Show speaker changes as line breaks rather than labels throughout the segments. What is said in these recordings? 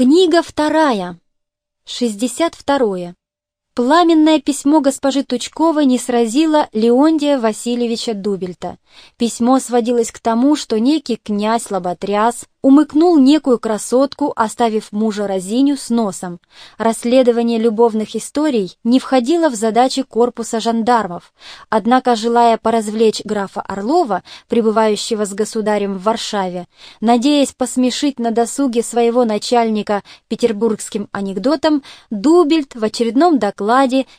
Книга вторая. Шестьдесят второе. Пламенное письмо госпожи Тучковой не сразило Леонтия Васильевича Дубельта. Письмо сводилось к тому, что некий князь Лоботряс умыкнул некую красотку, оставив мужа Розиню с носом. Расследование любовных историй не входило в задачи корпуса жандармов, однако, желая поразвлечь графа Орлова, пребывающего с государем в Варшаве, надеясь посмешить на досуге своего начальника петербургским анекдотом, Дубельт в очередном докладе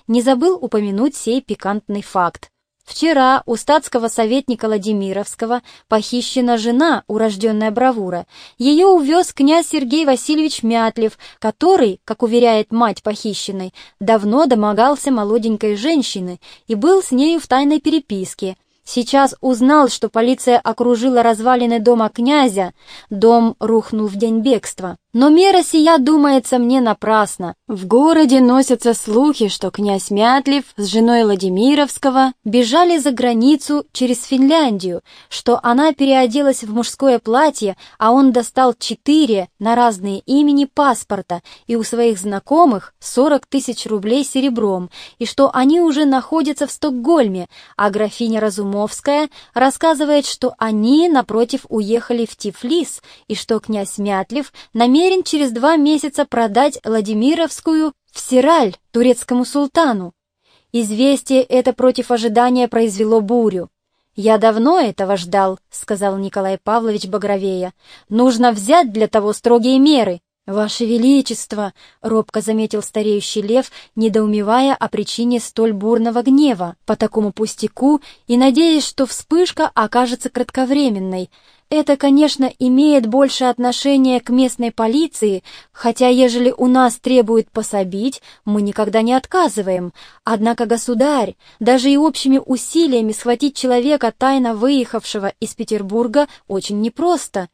не забыл упомянуть сей пикантный факт. Вчера у статского советника Владимировского похищена жена, урожденная Бравура. Ее увез князь Сергей Васильевич Мятлев, который, как уверяет мать похищенной, давно домогался молоденькой женщины и был с нею в тайной переписке. Сейчас узнал, что полиция окружила развалины дома князя, дом рухнул в день бегства. Но мера сия думается мне напрасно. В городе носятся слухи, что князь Мятлев с женой Владимировского бежали за границу через Финляндию, что она переоделась в мужское платье, а он достал четыре на разные имени паспорта и у своих знакомых 40 тысяч рублей серебром, и что они уже находятся в Стокгольме, а графиня Разумовская рассказывает, что они, напротив, уехали в Тифлис, и что князь Мятлев намерен намерен через два месяца продать Владимировскую в Сираль турецкому султану. Известие это против ожидания произвело бурю. «Я давно этого ждал», — сказал Николай Павлович Багровея. «Нужно взять для того строгие меры». «Ваше Величество!» — робко заметил стареющий лев, недоумевая о причине столь бурного гнева по такому пустяку и надеясь, что вспышка окажется кратковременной. Это, конечно, имеет больше отношения к местной полиции, хотя ежели у нас требуют пособить, мы никогда не отказываем. Однако, государь, даже и общими усилиями схватить человека, тайно выехавшего из Петербурга, очень непросто.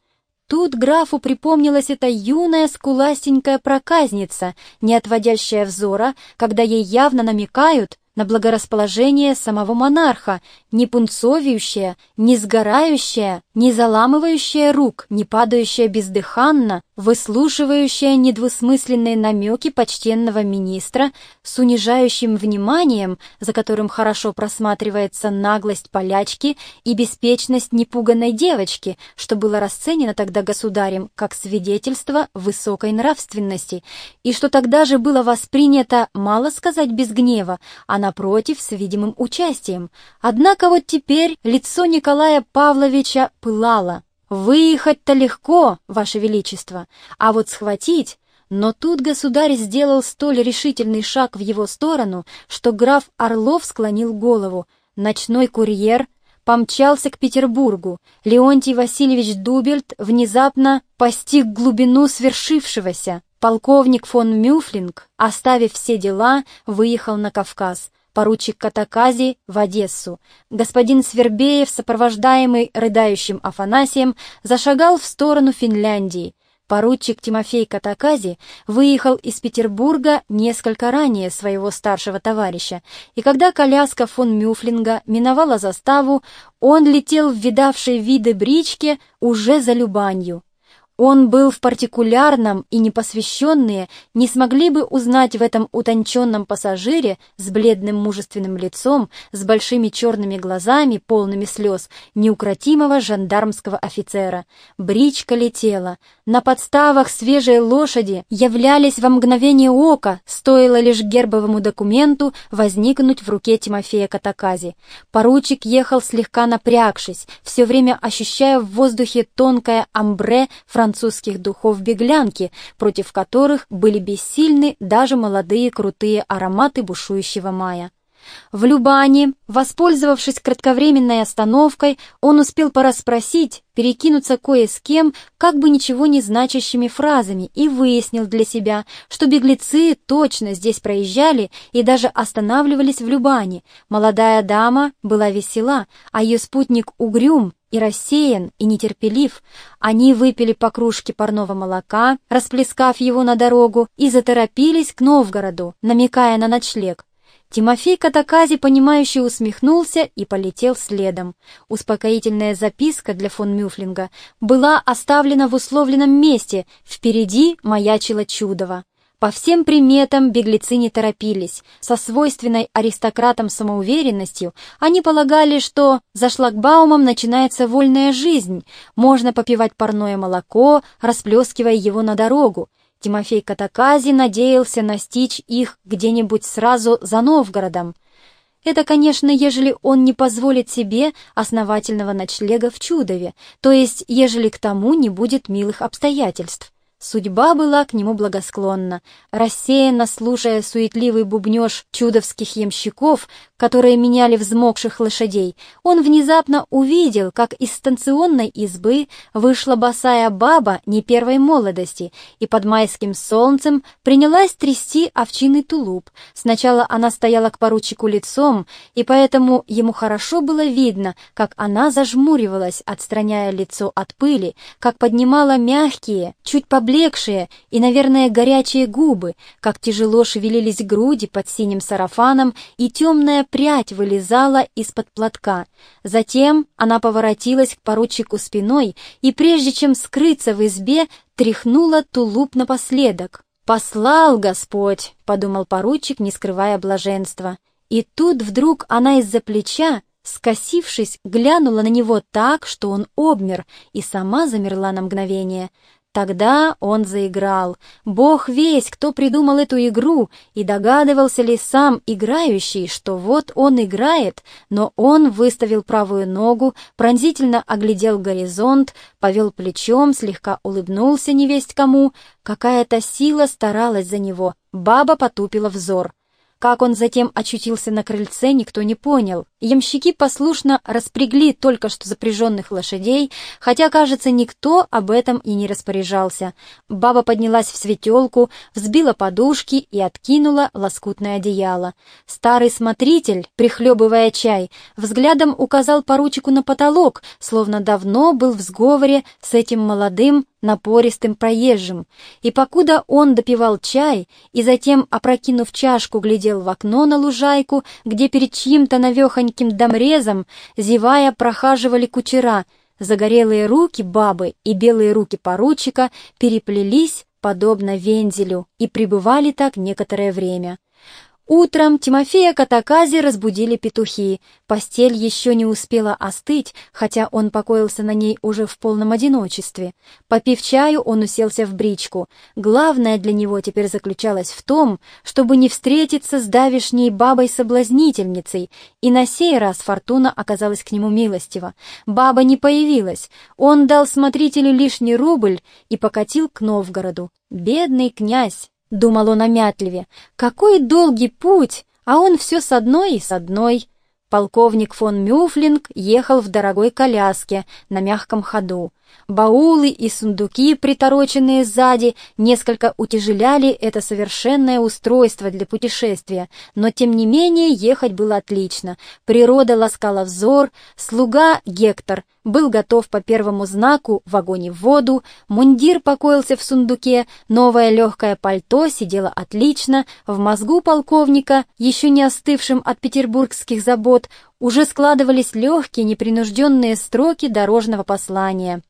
Тут графу припомнилась эта юная скуластенькая проказница, не отводящая взора, когда ей явно намекают, на благорасположение самого монарха, не пунцовеющая, не сгорающая, не заламывающая рук, не падающая бездыханно, выслушивающая недвусмысленные намеки почтенного министра с унижающим вниманием, за которым хорошо просматривается наглость полячки и беспечность непуганной девочки, что было расценено тогда государем как свидетельство высокой нравственности, и что тогда же было воспринято, мало сказать без гнева, а напротив, с видимым участием. Однако вот теперь лицо Николая Павловича пылало. «Выехать-то легко, Ваше Величество, а вот схватить...» Но тут государь сделал столь решительный шаг в его сторону, что граф Орлов склонил голову. Ночной курьер помчался к Петербургу. Леонтий Васильевич Дубельт внезапно постиг глубину свершившегося. Полковник фон Мюфлинг, оставив все дела, выехал на Кавказ поручик Катакази в Одессу. Господин Свербеев, сопровождаемый рыдающим Афанасием, зашагал в сторону Финляндии. Поручик Тимофей Катакази выехал из Петербурга несколько ранее своего старшего товарища, и когда коляска фон Мюфлинга миновала заставу, он летел в видавшей виды бричке уже за Любанью. Он был в партикулярном, и непосвященные не смогли бы узнать в этом утонченном пассажире с бледным мужественным лицом, с большими черными глазами, полными слез, неукротимого жандармского офицера. Бричка летела. На подставах свежей лошади являлись во мгновение ока, стоило лишь гербовому документу возникнуть в руке Тимофея Катакази. Поручик ехал слегка напрягшись, все время ощущая в воздухе тонкое амбре французских духов беглянки, против которых были бессильны даже молодые крутые ароматы бушующего мая. В Любане, воспользовавшись кратковременной остановкой, он успел порасспросить, перекинуться кое с кем, как бы ничего не значащими фразами, и выяснил для себя, что беглецы точно здесь проезжали и даже останавливались в Любане. Молодая дама была весела, а ее спутник угрюм и рассеян, и нетерпелив. Они выпили по кружке парного молока, расплескав его на дорогу, и заторопились к Новгороду, намекая на ночлег. Тимофей Катакази, понимающе усмехнулся и полетел следом. Успокоительная записка для фон Мюфлинга была оставлена в условленном месте, впереди маячила Чудова. По всем приметам беглецы не торопились. Со свойственной аристократам самоуверенностью они полагали, что за шлагбаумом начинается вольная жизнь, можно попивать парное молоко, расплескивая его на дорогу. Тимофей Катакази надеялся настичь их где-нибудь сразу за Новгородом. Это, конечно, ежели он не позволит себе основательного ночлега в Чудове, то есть ежели к тому не будет милых обстоятельств. Судьба была к нему благосклонна. Рассеянно слушая суетливый бубнеж чудовских ямщиков, которые меняли взмокших лошадей, он внезапно увидел, как из станционной избы вышла босая баба не первой молодости и под майским солнцем принялась трясти овчиный тулуп. Сначала она стояла к поручику лицом, и поэтому ему хорошо было видно, как она зажмуривалась, отстраняя лицо от пыли, как поднимала мягкие, чуть побольше поблекшие и, наверное, горячие губы, как тяжело шевелились груди под синим сарафаном, и темная прядь вылезала из-под платка. Затем она поворотилась к поручику спиной и, прежде чем скрыться в избе, тряхнула тулуп напоследок. «Послал Господь!» — подумал поручик, не скрывая блаженства. И тут вдруг она из-за плеча, скосившись, глянула на него так, что он обмер, и сама замерла на мгновение. Тогда он заиграл. Бог весь, кто придумал эту игру, и догадывался ли сам играющий, что вот он играет, но он выставил правую ногу, пронзительно оглядел горизонт, повел плечом, слегка улыбнулся невесть кому. Какая-то сила старалась за него. Баба потупила взор. Как он затем очутился на крыльце, никто не понял. Ямщики послушно распрягли только что запряженных лошадей, хотя, кажется, никто об этом и не распоряжался. Баба поднялась в светелку, взбила подушки и откинула лоскутное одеяло. Старый смотритель, прихлебывая чай, взглядом указал поручику на потолок, словно давно был в сговоре с этим молодым, напористым проезжим, и покуда он допивал чай и затем, опрокинув чашку, глядел в окно на лужайку, где перед чьим-то навехоньким домрезом, зевая, прохаживали кучера, загорелые руки бабы и белые руки поручика переплелись, подобно вензелю, и пребывали так некоторое время. Утром Тимофея Катакази разбудили петухи. Постель еще не успела остыть, хотя он покоился на ней уже в полном одиночестве. Попив чаю, он уселся в бричку. Главное для него теперь заключалось в том, чтобы не встретиться с давишней бабой-соблазнительницей, и на сей раз фортуна оказалась к нему милостива. Баба не появилась. Он дал смотрителю лишний рубль и покатил к Новгороду. Бедный князь! — думал он омятливе. «Какой долгий путь, а он все с одной и с одной». Полковник фон Мюфлинг ехал в дорогой коляске на мягком ходу. Баулы и сундуки, притороченные сзади, несколько утяжеляли это совершенное устройство для путешествия, но тем не менее ехать было отлично. Природа ласкала взор, слуга Гектор был готов по первому знаку в огонь в воду, мундир покоился в сундуке, новое легкое пальто сидело отлично, в мозгу полковника, еще не остывшим от петербургских забот, уже складывались легкие непринужденные строки дорожного послания.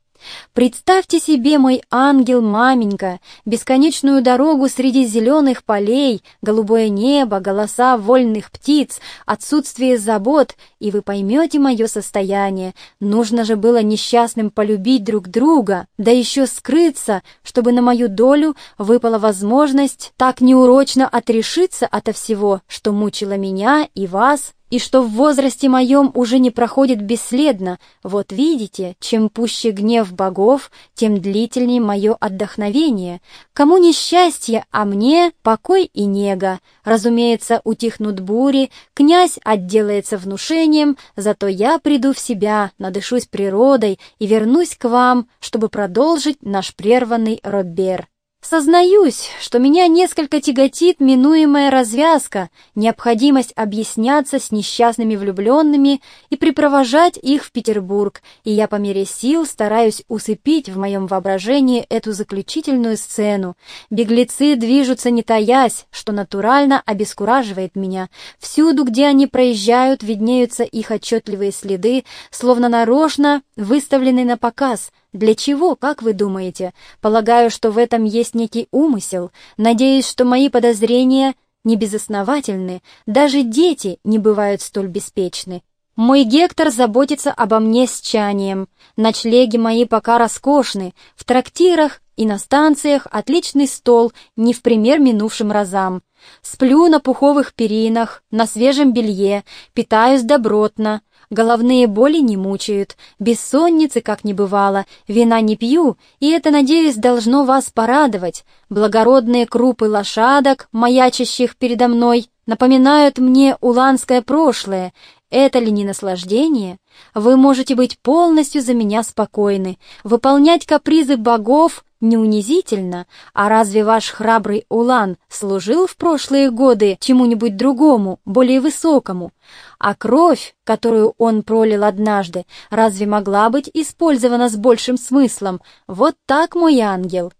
Представьте себе, мой ангел, маменька, бесконечную дорогу среди зеленых полей, голубое небо, голоса вольных птиц, отсутствие забот, и вы поймете мое состояние. Нужно же было несчастным полюбить друг друга, да еще скрыться, чтобы на мою долю выпала возможность так неурочно отрешиться ото всего, что мучило меня и вас, и что в возрасте моем уже не проходит бесследно. Вот видите, чем пуще гнев богов, тем длительнее мое отдохновение. Кому несчастье, а мне покой и нега. Разумеется, утихнут бури, князь отделается внушением, зато я приду в себя, надышусь природой и вернусь к вам, чтобы продолжить наш прерванный Робер. Сознаюсь, что меня несколько тяготит минуемая развязка, необходимость объясняться с несчастными влюбленными и припровожать их в Петербург, и я по мере сил стараюсь усыпить в моем воображении эту заключительную сцену. Беглецы движутся не таясь, что натурально обескураживает меня. Всюду, где они проезжают, виднеются их отчетливые следы, словно нарочно выставленные на показ — для чего, как вы думаете? Полагаю, что в этом есть некий умысел. Надеюсь, что мои подозрения не безосновательны. Даже дети не бывают столь беспечны. Мой Гектор заботится обо мне с чанием. Ночлеги мои пока роскошны. В трактирах и на станциях отличный стол, не в пример минувшим разам. Сплю на пуховых перинах, на свежем белье, питаюсь добротно. Головные боли не мучают, бессонницы как не бывало, вина не пью, и это, надеюсь, должно вас порадовать. Благородные крупы лошадок, маячащих передо мной, напоминают мне уланское прошлое. Это ли не наслаждение? Вы можете быть полностью за меня спокойны, выполнять капризы богов не унизительно, а разве ваш храбрый Улан служил в прошлые годы чему-нибудь другому, более высокому? А кровь, которую он пролил однажды, разве могла быть использована с большим смыслом? Вот так, мой ангел!»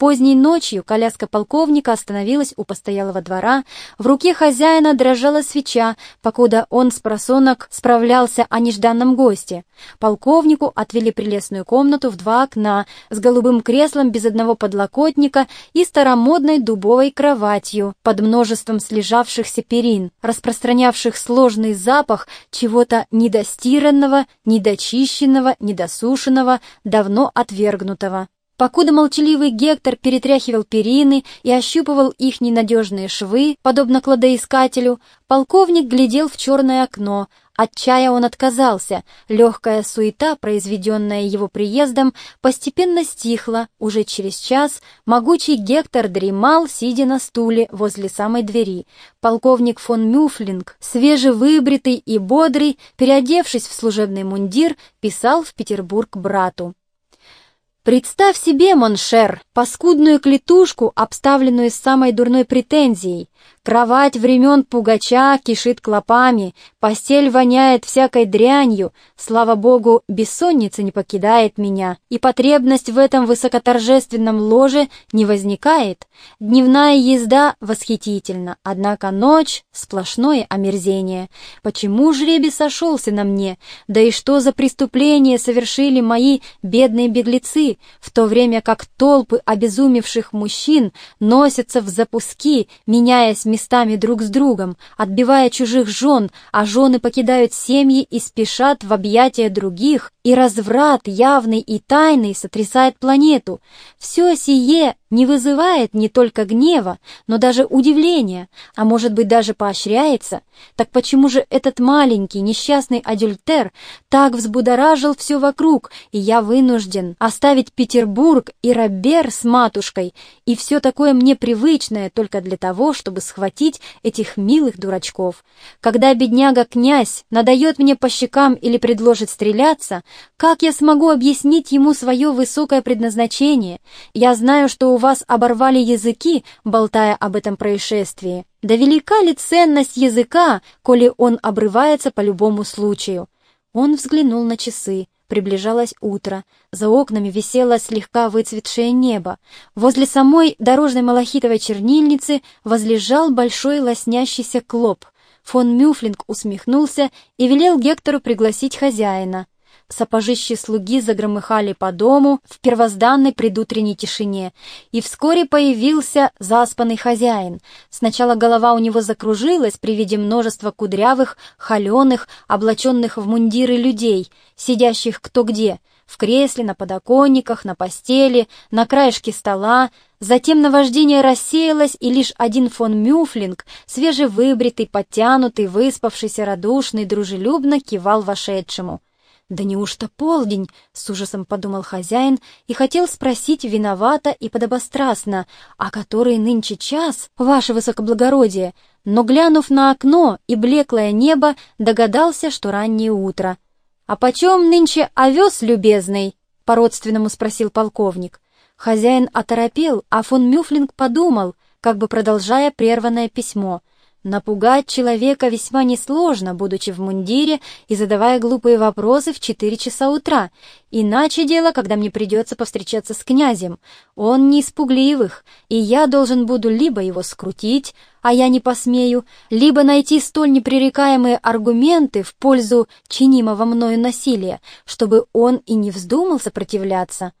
Поздней ночью коляска полковника остановилась у постоялого двора, в руке хозяина дрожала свеча, покуда он с просонок справлялся о нежданном госте. Полковнику отвели прелестную комнату в два окна с голубым креслом без одного подлокотника и старомодной дубовой кроватью под множеством слежавшихся перин, распространявших сложный запах чего-то недостиранного, недочищенного, недосушенного, давно отвергнутого. Покуда молчаливый Гектор перетряхивал перины и ощупывал их ненадежные швы, подобно кладоискателю, полковник глядел в черное окно. От чая он отказался. Легкая суета, произведенная его приездом, постепенно стихла. Уже через час могучий Гектор дремал, сидя на стуле возле самой двери. Полковник фон Мюфлинг, свежевыбритый и бодрый, переодевшись в служебный мундир, писал в Петербург брату. Представь себе, mon cher, паскудную клетушку, обставленную с самой дурной претензией. Кровать времен пугача кишит клопами, постель воняет всякой дрянью, слава богу, бессонница не покидает меня, и потребность в этом высокоторжественном ложе не возникает. Дневная езда восхитительна, однако ночь — сплошное омерзение. Почему жребий сошелся на мне? Да и что за преступление совершили мои бедные беглецы, в то время как толпы обезумевших мужчин носятся в запуски, меняясь местами друг с другом, отбивая чужих жен, а жены покидают семьи и спешат в объятия других, и разврат явный и тайный сотрясает планету. Все сие не вызывает не только гнева, но даже удивления, а может быть даже поощряется. Так почему же этот маленький несчастный адюльтер так взбудоражил все вокруг, и я вынужден оставить Петербург и Робер с матушкой, и все такое мне привычное только для того, чтобы схватить этих милых дурачков. Когда бедняга-князь надает мне по щекам или предложит стреляться, как я смогу объяснить ему свое высокое предназначение? Я знаю, что у вас оборвали языки, болтая об этом происшествии. Да велика ли ценность языка, коли он обрывается по любому случаю? Он взглянул на часы. Приближалось утро. За окнами висело слегка выцветшее небо. Возле самой дорожной малахитовой чернильницы возлежал большой лоснящийся клоп. Фон Мюфлинг усмехнулся и велел Гектору пригласить хозяина. Сапожищи слуги загромыхали по дому в первозданной предутренней тишине, и вскоре появился заспанный хозяин. Сначала голова у него закружилась при виде множества кудрявых, холеных, облаченных в мундиры людей, сидящих кто где, в кресле, на подоконниках, на постели, на краешке стола. Затем наваждение рассеялось, и лишь один фон Мюфлинг, свежевыбритый, подтянутый, выспавшийся, радушный, дружелюбно кивал вошедшему — «Да неужто полдень?» — с ужасом подумал хозяин и хотел спросить виновато и подобострастно, «А который нынче час, ваше высокоблагородие?» Но, глянув на окно и блеклое небо, догадался, что раннее утро. «А почем нынче овес, любезный?» — по-родственному спросил полковник. Хозяин оторопел, а фон Мюфлинг подумал, как бы продолжая прерванное письмо. Напугать человека весьма несложно, будучи в мундире и задавая глупые вопросы в четыре часа утра. Иначе дело, когда мне придется повстречаться с князем. Он не из пугливых, и я должен буду либо его скрутить, а я не посмею, либо найти столь непререкаемые аргументы в пользу чинимого мною насилия, чтобы он и не вздумал сопротивляться.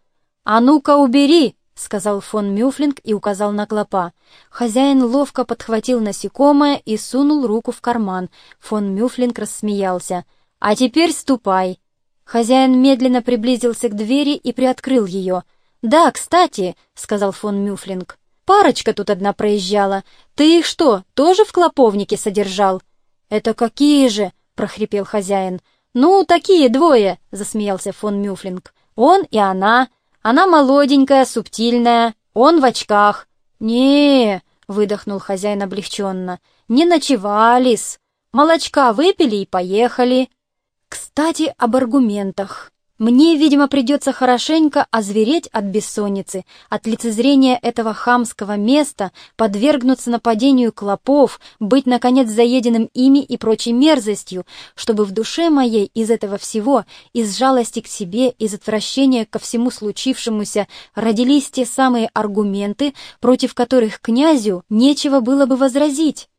«А ну-ка убери!» — сказал фон Мюфлинг и указал на клопа. Хозяин ловко подхватил насекомое и сунул руку в карман. Фон Мюфлинг рассмеялся. «А теперь ступай!» Хозяин медленно приблизился к двери и приоткрыл ее. «Да, кстати», — сказал фон Мюфлинг, — «парочка тут одна проезжала. Ты их что, тоже в клоповнике содержал?» «Это какие же?» — прохрипел хозяин. «Ну, такие двое», — засмеялся фон Мюфлинг. «Он и она». Она молоденькая, субтильная, он в очках. не выдохнул хозяин облегченно, не ночевались. Молочка выпили и поехали. Кстати, об аргументах. Мне, видимо, придется хорошенько озвереть от бессонницы, от лицезрения этого хамского места, подвергнуться нападению клопов, быть, наконец, заеденным ими и прочей мерзостью, чтобы в душе моей из этого всего, из жалости к себе, из отвращения ко всему случившемуся, родились те самые аргументы, против которых князю нечего было бы возразить.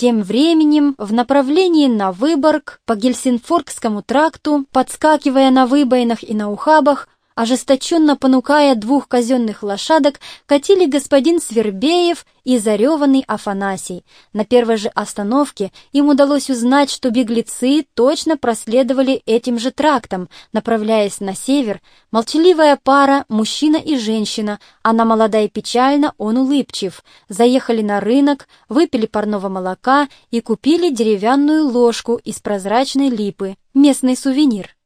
Тем временем в направлении на Выборг по Гельсинфоргскому тракту, подскакивая на выбоинах и на ухабах, ожесточенно понукая двух казенных лошадок, катили господин Свербеев и зареванный Афанасий. На первой же остановке им удалось узнать, что беглецы точно проследовали этим же трактом, направляясь на север. Молчаливая пара, мужчина и женщина, она молода и печальна, он улыбчив. Заехали на рынок, выпили парного молока и купили деревянную ложку из прозрачной липы, местный сувенир.